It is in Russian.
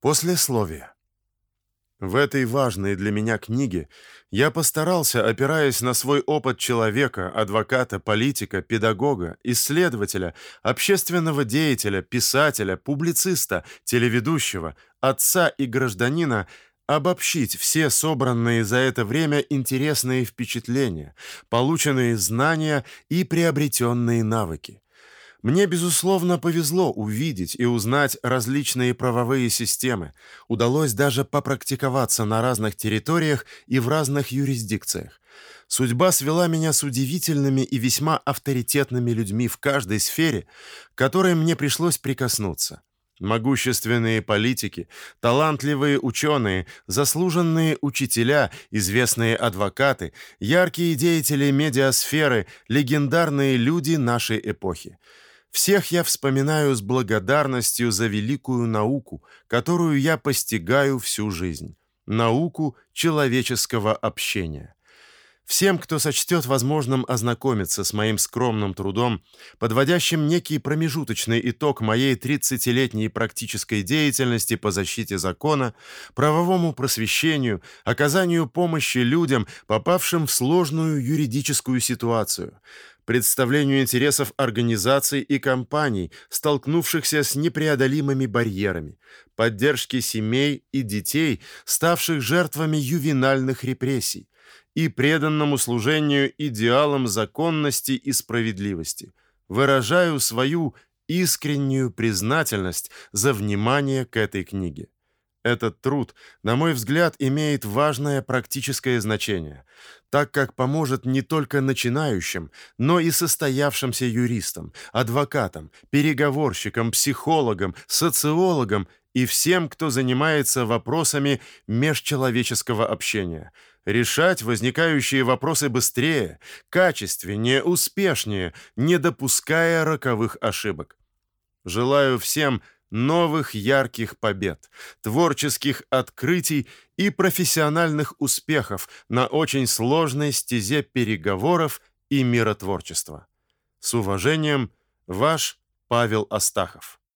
Послесловие. В этой важной для меня книге я постарался, опираясь на свой опыт человека, адвоката, политика, педагога, исследователя, общественного деятеля, писателя, публициста, телеведущего, отца и гражданина, обобщить все собранные за это время интересные впечатления, полученные знания и приобретенные навыки. Мне, безусловно, повезло увидеть и узнать различные правовые системы. Удалось даже попрактиковаться на разных территориях и в разных юрисдикциях. Судьба свела меня с удивительными и весьма авторитетными людьми в каждой сфере, к которой мне пришлось прикоснуться. Могущественные политики, талантливые ученые, заслуженные учителя, известные адвокаты, яркие деятели медиасферы, легендарные люди нашей эпохи. Всех я вспоминаю с благодарностью за великую науку, которую я постигаю всю жизнь науку человеческого общения. Всем, кто сочтет возможным ознакомиться с моим скромным трудом, подводящим некий промежуточный итог моей 30-летней практической деятельности по защите закона, правовому просвещению, оказанию помощи людям, попавшим в сложную юридическую ситуацию, представлению интересов организаций и компаний, столкнувшихся с непреодолимыми барьерами, поддержке семей и детей, ставших жертвами ювенальных репрессий, и преданному служению идеалам законности и справедливости. Выражаю свою искреннюю признательность за внимание к этой книге. Этот труд, на мой взгляд, имеет важное практическое значение, так как поможет не только начинающим, но и состоявшимся юристам, адвокатам, переговорщикам, психологам, социологам и всем, кто занимается вопросами межчеловеческого общения, решать возникающие вопросы быстрее, качественнее, успешнее, не допуская роковых ошибок. Желаю всем новых ярких побед, творческих открытий и профессиональных успехов на очень сложной стезе переговоров и миротворчества. С уважением, ваш Павел Астахов.